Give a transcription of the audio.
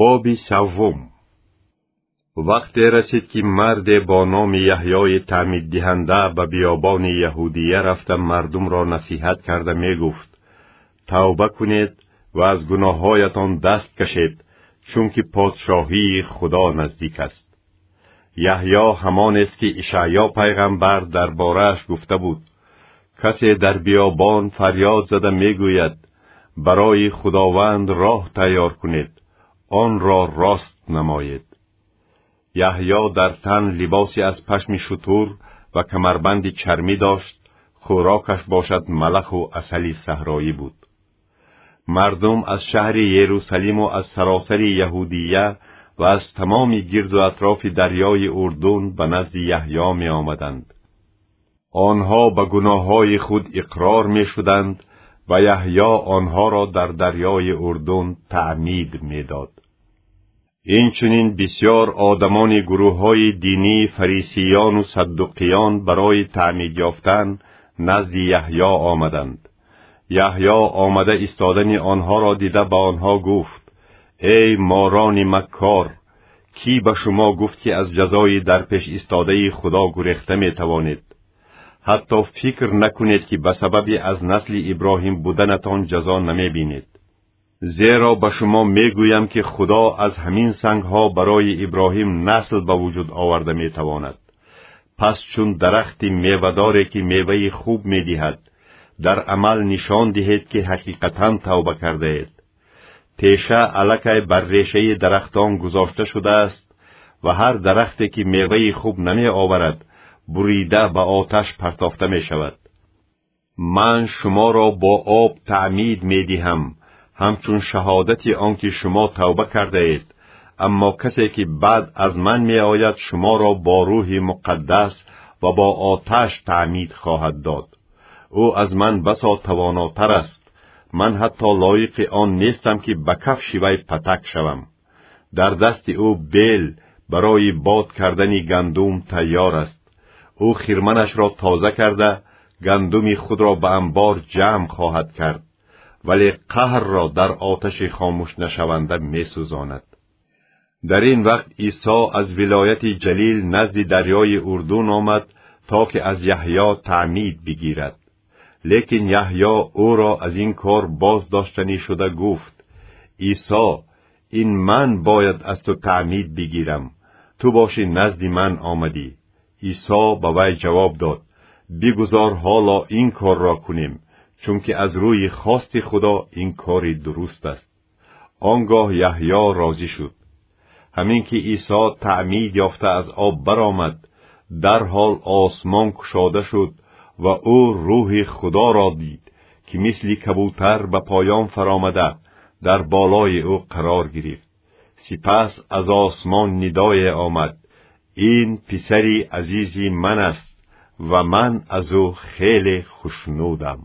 боби саввум. Вақте расид ки марде бо номи яҳьёи таъмиддиҳанда ба биёбони яҳудия рафта мардумро насиҳат карда мегуфт тавба кунед ва аз гуноҳҳоятон даст кашед чунки подшоҳии худо наздик аст. Яҳьё ҳамонест ки ишаъё пайғамбар дар борааш гуфта буд. Касе дар биёбон фарёд зада мегӯяд барои худованд роҳ тайёр кунед онро рост намоед. Яҳьё дар тан либоси аз пашми шутур ва камарбанди чармӣ дошт хӯрокаш бошад малаху асали саҳроӣ буд. Мардум аз шаҳри ерусалиму аз саросари яҳудия ва аз тамоми гирду атрофи дарёи урдун ба назди яҳьё меомаданд. Онҳо ба гуноҳҳои худ иқрор мешуданд ва яҳьё онҳоро дар дарёи урдун таъмид медод. Инчунин бисьёр одамони гурӯҳҳои динии фарисиёну саддуқиён барои таъмид ёфтан назди яҳьё омаданд. Яҳьё омада истодани онҳоро дида ба онҳо гуфт эй морони маккор кӣ ба шумо гуфт ки аз ҷазои дар пеш истодаи худо гурехта метавонед ҳатто фикр накунед ки ба сабаби аз насли иброҳим буданатон ҷазо намебинед зеро ба шумо мегӯям ки худо аз ҳамин сангҳо барои иброҳим насл ба вуҷуд оварда метавонад пас чун дарахти мевадоре ки меваи хуб медиҳад дар амал нишон диҳед ки ҳақиқатан тавба кардаед теша аллакай бар решаи дарахтон гузошта шудааст ва ҳар дарахте ки меваи хуб намеоварад бурида ба оташ партофта мешавад. Ман шуморо бо об таъмид медиҳам ҳамчун шаҳодати он ки шумо тавба кардаед. Аммо касе ки баъд аз ман меояд шуморо бо рӯҳи муқаддас ва бо оташ таъмид хоҳад дод. Ӯ аз ман басо тавонотар аст. Ман ҳатто лоиқи он нестам ки ба кафши вай патак шавам. Дар дасти ӯ бел барои бод кардани гандум тайёр аст او خیرمنش را تازه کرده گندمی خود را به انبار جمع خواهد کرد ولی قهر را در آتش خاموش نشونده می سوزاند. در این وقت عیسی از ولایت جلیل نزد دریای اردون آمد تا که از یحیی تعمید بگیرد لیکن یحیی او را از این کار باز داشتنی شده گفت عیسی این من باید از تو تعمید بگیرم تو باشی نزد من آمدی назди ман омадӣ исо ба вай ҷавоб дод бигузор ҳоло ин корро кунем чунки аз рӯи хости худо ин кори дуруст аст он гоҳ яҳьё розӣ шуд ҳамин ки исо таъмид ёфта аз об баромад дарҳол осмон кушода шуд ва ӯ рӯҳи худоро дид ки мисли кабутар ба поён фаромада дар болои ӯ қарор гирифт сипас аз осмон нидое омад ин писари азизи ман аст ва ман аз ӯ хеле хушнудам